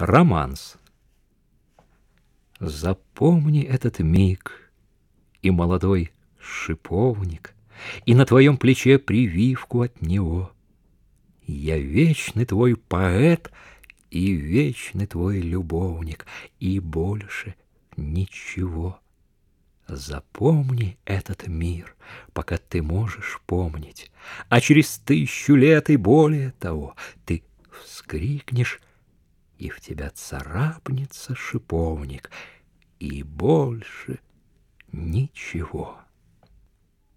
Романс. Запомни этот миг и молодой шиповник, И на твоем плече прививку от него. Я вечный твой поэт и вечный твой любовник, И больше ничего. Запомни этот мир, пока ты можешь помнить, А через тысячу лет и более того Ты вскрикнешь и в тебя царапнется шиповник, и больше ничего.